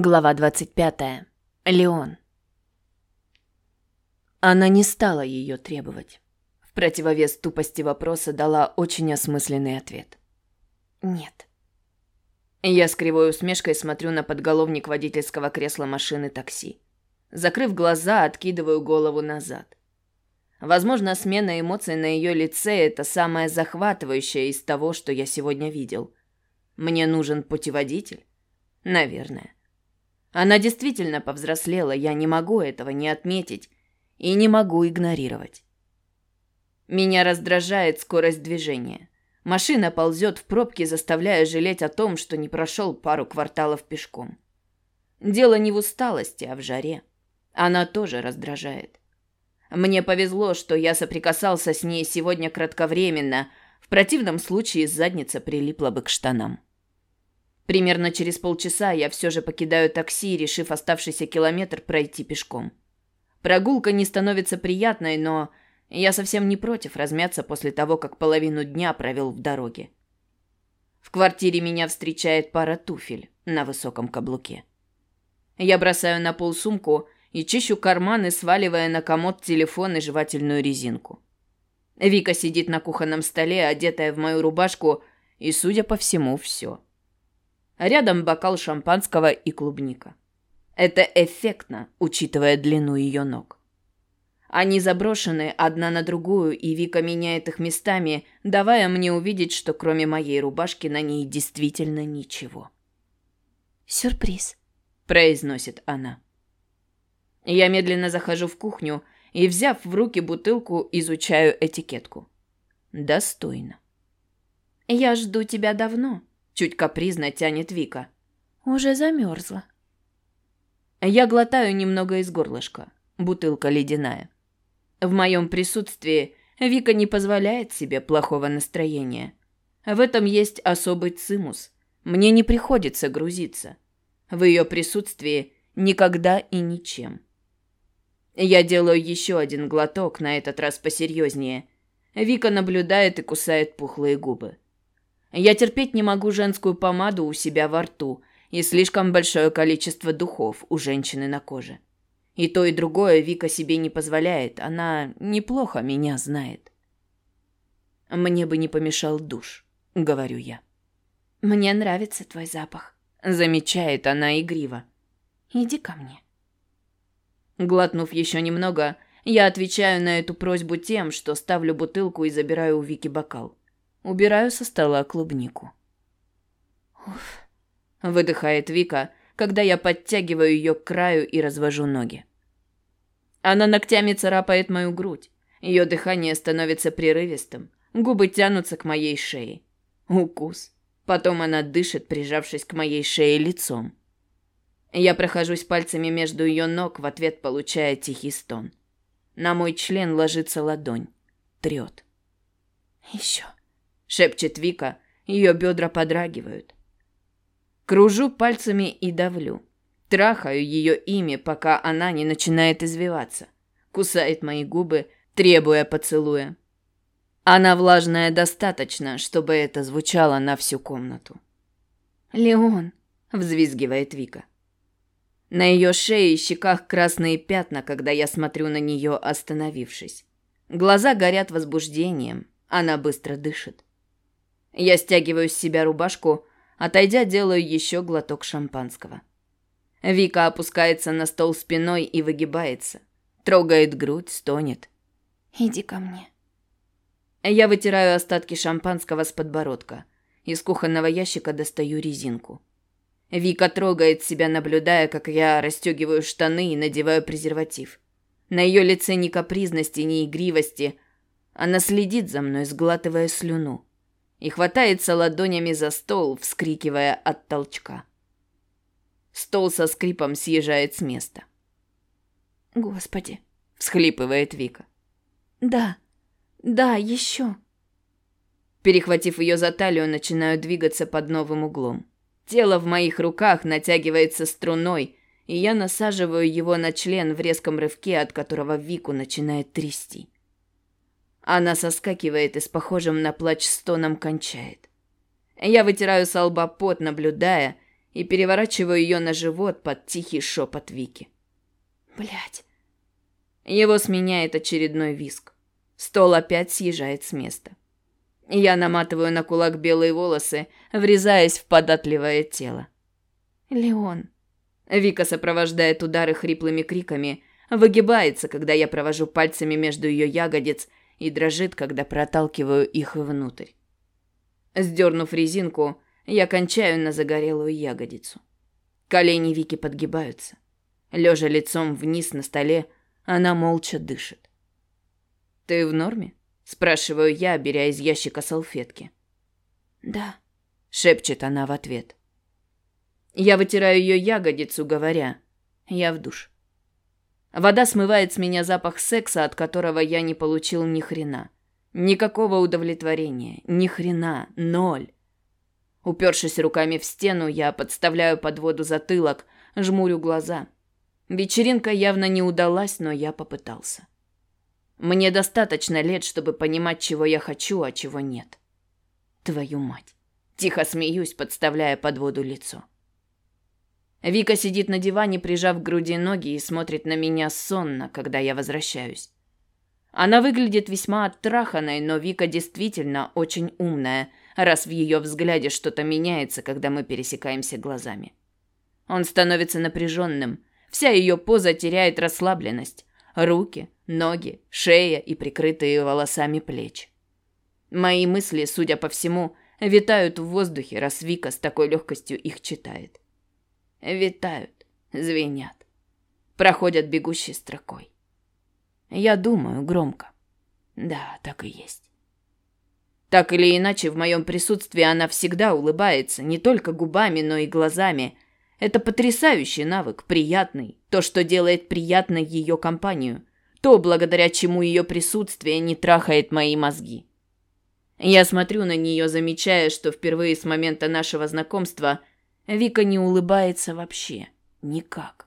Глава 25. Леон. Она не стала ее требовать. В противовес тупости вопроса дала очень осмысленный ответ. Нет. Я с кривой усмешкой смотрю на подголовник водительского кресла машины такси. Закрыв глаза, откидываю голову назад. Возможно, смена эмоций на ее лице – это самое захватывающее из того, что я сегодня видел. Мне нужен путеводитель? Наверное. Она действительно повзрослела, я не могу этого не отметить и не могу игнорировать. Меня раздражает скорость движения. Машина ползет в пробке, заставляя жалеть о том, что не прошел пару кварталов пешком. Дело не в усталости, а в жаре. Она тоже раздражает. Мне повезло, что я соприкасался с ней сегодня кратковременно, в противном случае задница прилипла бы к штанам. Примерно через полчаса я все же покидаю такси, решив оставшийся километр пройти пешком. Прогулка не становится приятной, но я совсем не против размяться после того, как половину дня провел в дороге. В квартире меня встречает пара туфель на высоком каблуке. Я бросаю на пол сумку и чищу карманы, сваливая на комод телефон и жевательную резинку. Вика сидит на кухонном столе, одетая в мою рубашку, и, судя по всему, все. Рядом бокал шампанского и клубника. Это эффектно, учитывая длину ее ног. Они заброшены одна на другую, и Вика меняет их местами, давая мне увидеть, что кроме моей рубашки на ней действительно ничего. «Сюрприз», — произносит она. Я медленно захожу в кухню и, взяв в руки бутылку, изучаю этикетку. Достойно. «Я жду тебя давно», Чуть капризно тянет Вика. Уже замерзла. Я глотаю немного из горлышка. Бутылка ледяная. В моем присутствии Вика не позволяет себе плохого настроения. В этом есть особый цимус. Мне не приходится грузиться. В ее присутствии никогда и ничем. Я делаю еще один глоток, на этот раз посерьезнее. Вика наблюдает и кусает пухлые губы. Я терпеть не могу женскую помаду у себя во рту и слишком большое количество духов у женщины на коже. И то, и другое Вика себе не позволяет, она неплохо меня знает. Мне бы не помешал душ, говорю я. Мне нравится твой запах, замечает она игриво. Иди ко мне. Глотнув еще немного, я отвечаю на эту просьбу тем, что ставлю бутылку и забираю у Вики бокал. Убираю со стола клубнику. Уф. Выдыхает Вика, когда я подтягиваю ее к краю и развожу ноги. Она ногтями царапает мою грудь. Ее дыхание становится прерывистым. Губы тянутся к моей шее. Укус. Потом она дышит, прижавшись к моей шее лицом. Я прохожусь пальцами между ее ног, в ответ получая тихий стон. На мой член ложится ладонь. Трет. Еще шепчет Вика, ее бедра подрагивают. Кружу пальцами и давлю. Трахаю ее имя, пока она не начинает извиваться. Кусает мои губы, требуя поцелуя. Она влажная достаточно, чтобы это звучало на всю комнату. «Леон!» – взвизгивает Вика. На ее шее и щеках красные пятна, когда я смотрю на нее, остановившись. Глаза горят возбуждением, она быстро дышит. Я стягиваю с себя рубашку, отойдя, делаю еще глоток шампанского. Вика опускается на стол спиной и выгибается. Трогает грудь, стонет. «Иди ко мне». Я вытираю остатки шампанского с подбородка. Из кухонного ящика достаю резинку. Вика трогает себя, наблюдая, как я расстегиваю штаны и надеваю презерватив. На ее лице ни капризности, ни игривости. Она следит за мной, сглатывая слюну и хватается ладонями за стол, вскрикивая от толчка. Стол со скрипом съезжает с места. «Господи!» – всхлипывает Вика. «Да, да, еще!» Перехватив ее за талию, начинаю двигаться под новым углом. Тело в моих руках натягивается струной, и я насаживаю его на член в резком рывке, от которого Вику начинает трясти. Она соскакивает и с похожим на плач стоном кончает. Я вытираю с лба пот, наблюдая, и переворачиваю ее на живот под тихий шепот Вики. Блять. Его сменяет очередной виск. Стол опять съезжает с места. Я наматываю на кулак белые волосы, врезаясь в податливое тело. Леон. Вика сопровождает удары хриплыми криками, выгибается, когда я провожу пальцами между ее ягодиц и дрожит, когда проталкиваю их внутрь. Сдернув резинку, я кончаю на загорелую ягодицу. Колени Вики подгибаются. Лежа лицом вниз на столе, она молча дышит. «Ты в норме?» – спрашиваю я, беря из ящика салфетки. «Да», – шепчет она в ответ. Я вытираю ее ягодицу, говоря «Я в душ». Вода смывает с меня запах секса, от которого я не получил ни хрена. Никакого удовлетворения, ни хрена, ноль. Упершись руками в стену, я подставляю под воду затылок, жмурю глаза. Вечеринка явно не удалась, но я попытался. Мне достаточно лет, чтобы понимать, чего я хочу, а чего нет. Твою мать. Тихо смеюсь, подставляя под воду лицо. Вика сидит на диване, прижав к груди ноги и смотрит на меня сонно, когда я возвращаюсь. Она выглядит весьма оттраханной, но Вика действительно очень умная, раз в ее взгляде что-то меняется, когда мы пересекаемся глазами. Он становится напряженным, вся ее поза теряет расслабленность. Руки, ноги, шея и прикрытые волосами плечи. Мои мысли, судя по всему, витают в воздухе, раз Вика с такой легкостью их читает. Витают, звенят, проходят бегущей строкой. Я думаю громко. Да, так и есть. Так или иначе, в моем присутствии она всегда улыбается, не только губами, но и глазами. Это потрясающий навык, приятный, то, что делает приятной ее компанию, то, благодаря чему ее присутствие не трахает мои мозги. Я смотрю на нее, замечая, что впервые с момента нашего знакомства Вика не улыбается вообще, никак.